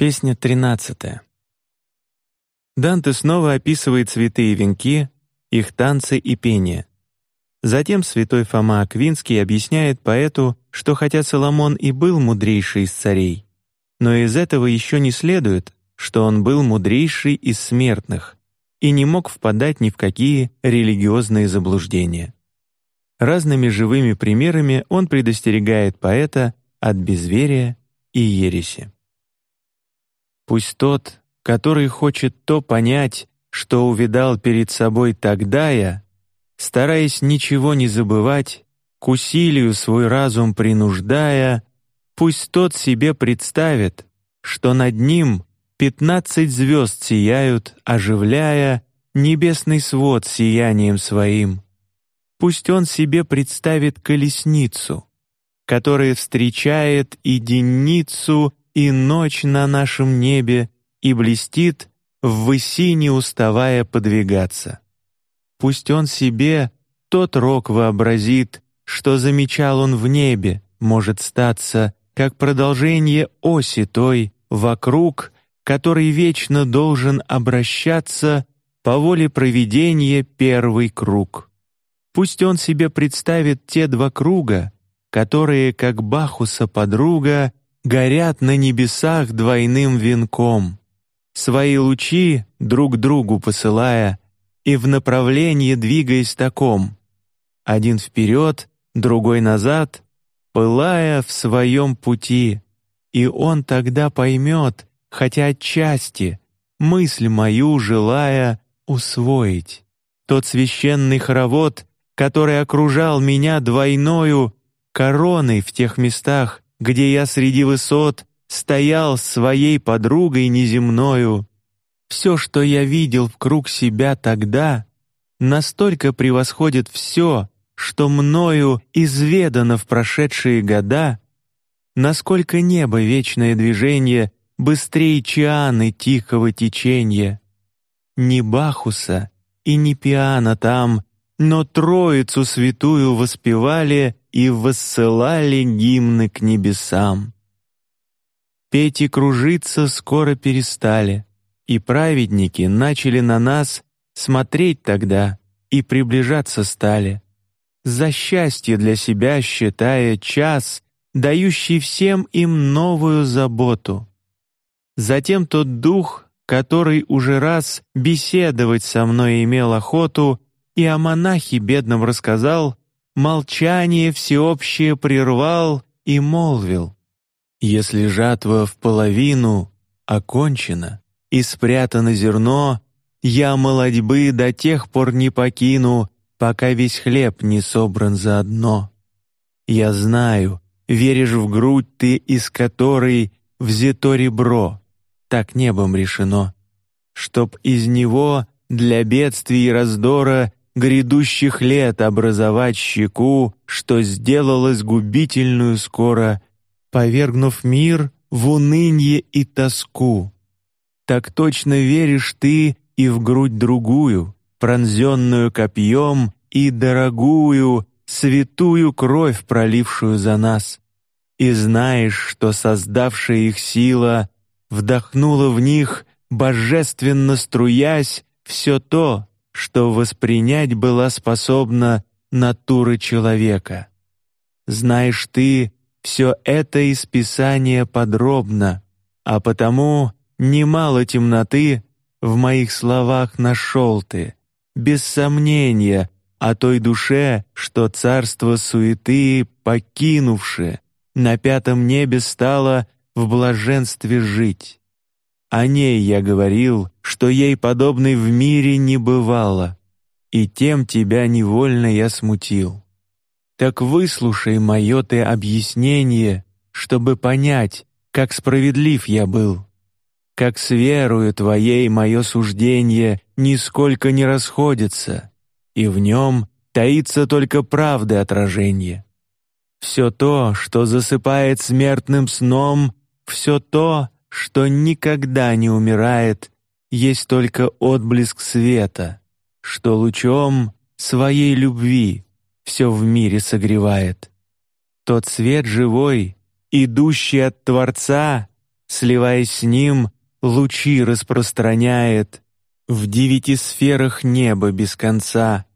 Песня тринадцатая. Данте снова описывает цветы и венки, их танцы и пение. Затем святой Фома Аквинский объясняет поэту, что хотя Соломон и был мудрейший из царей, но из этого еще не следует, что он был мудрейший из смертных и не мог впадать ни в какие религиозные заблуждения. Разными живыми примерами он предостерегает поэта от безверия и ереси. Пусть тот, который хочет то понять, что увидал перед собой тогда я, стараясь ничего не забывать, к усилию свой разум принуждая, пусть тот себе представит, что над ним пятнадцать звезд сияют, оживляя небесный свод сиянием своим. Пусть он себе представит колесницу, которая встречает и денницу и ночь на нашем небе, и блестит в выси не уставая подвигаться. Пусть он себе тот рок вообразит, что замечал он в небе, может статься как продолжение оси той вокруг, который вечно должен обращаться по воле провидения первый круг. Пусть он себе представит те два круга, которые, как Бахуса подруга, горят на небесах двойным венком, свои лучи друг другу посылая и в направлении двигаясь таком, один вперед, другой назад, пылая в своем пути, и он тогда поймет, хотя отчасти мысль мою желая усвоить. Тот священный хоровод, который окружал меня двойною короной в тех местах, где я среди высот стоял с своей подругой неземною. Все, что я видел в круг себя тогда, настолько превосходит все, что мною изведано в прошедшие года, насколько небо вечное движение быстрее чианы тихого течения. Ни Бахуса и ни Пиана там, но Троицу святую воспевали и воссылали гимны к небесам. Петь и кружиться скоро перестали, и праведники начали на нас смотреть тогда и приближаться стали, за счастье для себя считая час, дающий всем им новую заботу. Затем тот дух, который уже раз беседовать со мной имел охоту и о монахе бедном рассказал, молчание всеобщее прервал и молвил: если жатва в половину окончена и спрятано зерно, я молодьбы до тех пор не покину, пока весь хлеб не собран заодно. Я знаю, веришь в грудь ты, из которой взято ребро, так небом решено, чтоб из него для бедствий и раздора грядущих лет образовать щеку, что сделалось губительную скоро, повергнув мир в уныние и тоску. Так точно веришь ты и в грудь другую, пронзенную копьем и дорогую, святую кровь, пролившую за нас, и знаешь, что создавшая их сила вдохнула в них, божественно струясь, все то, что воспринять была способна натура человека. Знаешь ты все это из Писания подробно, а потому немало темноты в моих словах нашел ты, без сомнения о той душе, что царство суеты покинувши, на пятом небе стало в блаженстве жить. О ней я говорил, что ей подобной в мире не бывало, и тем тебя невольно я смутил. Так выслушай мое ты объяснение, чтобы понять, как справедлив я был, как с верою твоей мое суждение нисколько не расходится, и в нем таится только правды отражение. Все то, что засыпает смертным сном, все то, что никогда не умирает, есть только отблеск света, что лучом своей любви все в мире согревает. Тот свет живой, идущий от Творца, сливаясь с ним, лучи распространяет в девяти сферах неба без конца,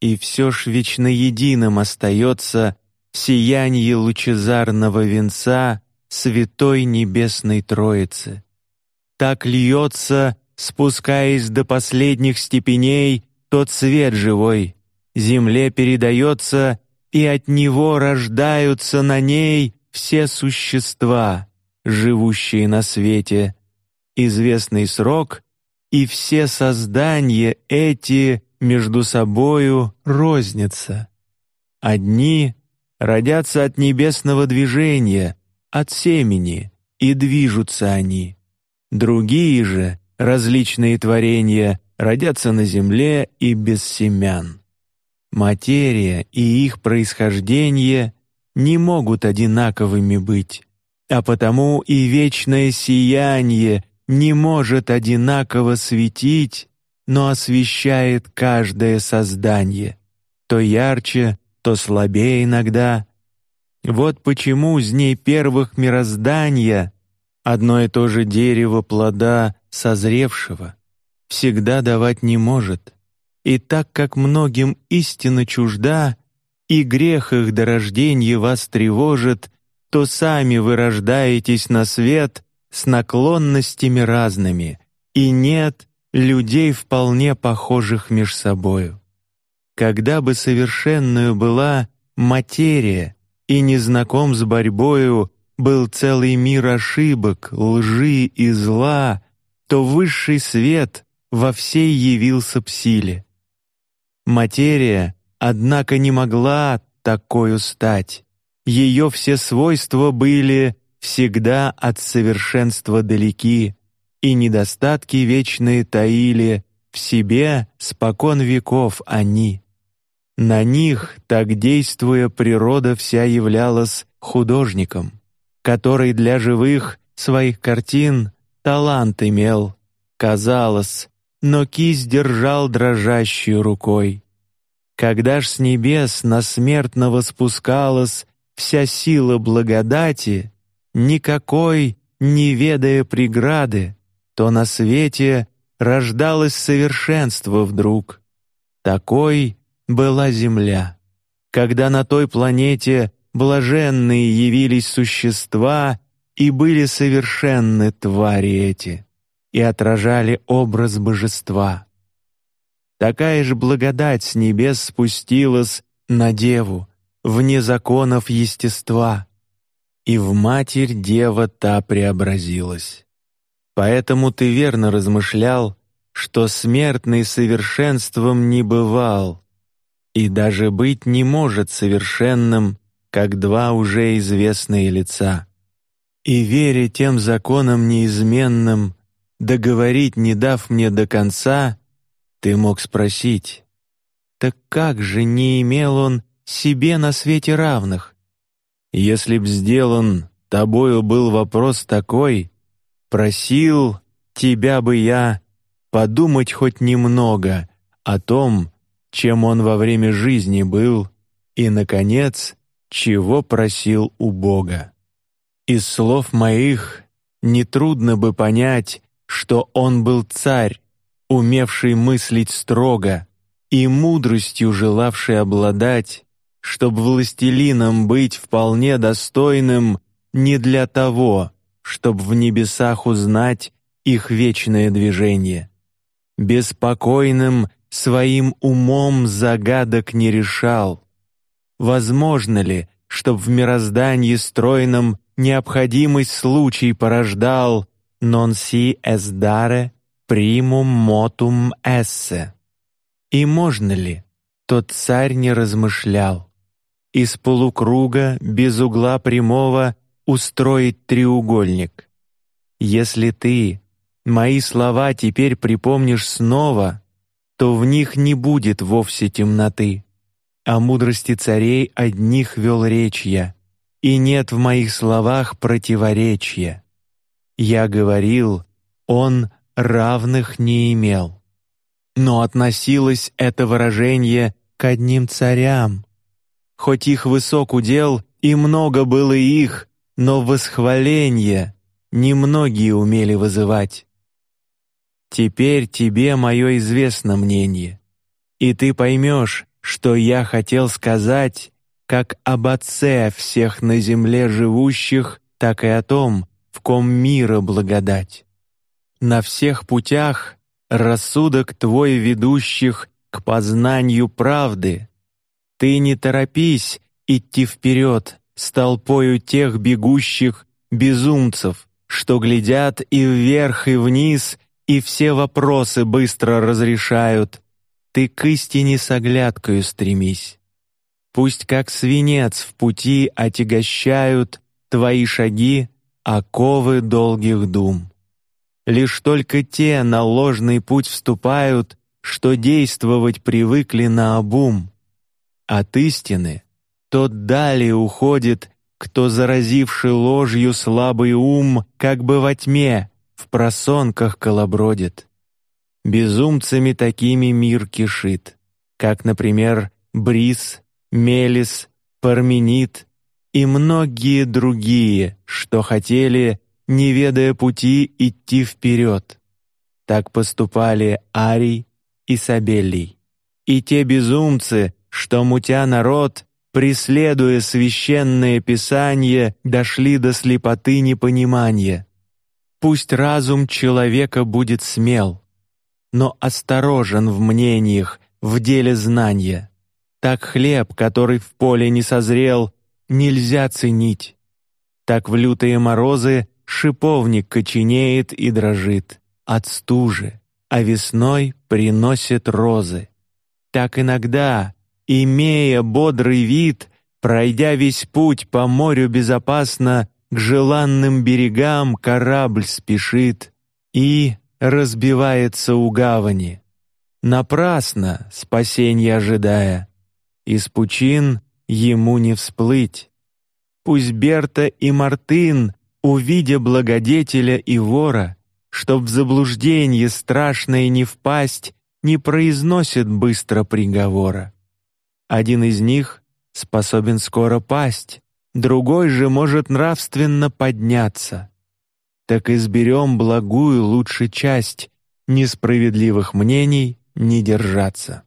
и все ж вечно единым остается сияние лучезарного венца святой небесной Троицы. Так льется, спускаясь до последних степеней, тот свет живой, земле передается, и от него рождаются на ней все существа, живущие на свете. Известный срок, и все создания эти между собою рознятся. Одни родятся от небесного движения, от семени, и движутся они. Другие же различные творения родятся на земле и без семян. Материя и их происхождение не могут одинаковыми быть, а потому и вечное сияние не может одинаково светить, но освещает каждое создание, то ярче, то слабее иногда. Вот почему с дней первых мироздания одно и то же дерево плода созревшего всегда давать не может, и так как многим истина чужда и грех их до рождения вас тревожит, то сами вы рождаетесь на свет с наклонностями разными, и нет людей вполне похожих меж собою. Когда бы совершенную была материя и незнаком с борьбою был целый мир ошибок, лжи и зла, то высший свет во всей явился псиле. Материя, однако, не могла такой стать. Ее все свойства были всегда от совершенства далеки, и недостатки вечные таили в себе спокон веков они. На них, так действуя, природа вся являлась художником, который для живых своих картин талант имел, казалось, но кисть держал дрожащей рукой. Когда ж с небес на смертного спускалась вся сила благодати, никакой, не ведая преграды, то на свете рождалось совершенство вдруг. Такой была земля, когда на той планете блаженные явились существа и были совершенны твари эти и отражали образ божества. Такая же благодать с небес спустилась на деву, вне законов естества, и в матерь дева та преобразилась. Поэтому ты верно размышлял, что смертный совершенством не бывал, и даже быть не может совершенным, как два уже известные лица. И веря тем законам неизменным, договорить, не дав мне до конца, ты мог спросить: так как же не имел он себе на свете равных? Если б сделан тобою был вопрос такой, просил тебя бы я подумать хоть немного о том, чем он во время жизни был, и, наконец, чего просил у Бога. Из слов моих не трудно бы понять, что он был царь, умевший мыслить строго и мудростью желавший обладать, чтобы властелином быть вполне достойным не для того, чтобы в небесах узнать их вечное движение, беспокойным своим умом загадок не решал. Возможно ли, чтоб в мироздании стройном необходимость случай порождал non si es dare primum motum esse. И можно ли? Тот царь не размышлял. Из полукруга без угла прямого устроить треугольник. Если ты мои слова теперь припомнишь снова, то в них не будет вовсе темноты. О мудрости царей одних вел речь я, и нет в моих словах противоречия. Я говорил, он равных не имел. Но относилось это выражение к одним царям. Хоть их высок удел и много было их, но восхваление немногие умели вызывать. Теперь тебе мое известно мнение, и ты поймешь, что я хотел сказать, как об Отце всех на земле живущих, так и о том, в ком мира благодать. На всех путях рассудок твой ведущих к познанию правды. Ты не торопись идти вперед с толпою тех бегущих безумцев, что глядят и вверх и вниз и все вопросы быстро разрешают. Ты к истине с оглядкою стремись. Пусть как свинец в пути отягощают твои шаги оковы долгих дум. Лишь только те на ложный путь вступают, что действовать привыкли на обум. От истины тот далее уходит, кто заразивший ложью слабый ум, как бы во тьме в просонках колобродит. Безумцами такими мир кишит, как, например, Брис, Мелис, Парменид и многие другие, что хотели, не ведая пути, идти вперед. Так поступали Арий и Сабелий, и те безумцы, что мутя народ, преследуя священное писание, дошли до слепоты непонимания. Пусть разум человека будет смел, но осторожен в мнениях, в деле знания. Так хлеб, который в поле не созрел, нельзя ценить. Так в лютые морозы шиповник коченеет и дрожит от стужи, а весной приносит розы. Так иногда, имея бодрый вид, пройдя весь путь по морю безопасно, к желанным берегам корабль спешит и разбивается у гавани. Напрасно спасенье ожидая, из пучин ему не всплыть. Пусть Берта и Мартын, увидя благодетеля и вора, чтоб в заблуждение страшное не впасть, не произносят быстро приговора. Один из них способен скоро пасть, другой же может нравственно подняться. Так изберем благую лучше часть, несправедливых мнений не держаться.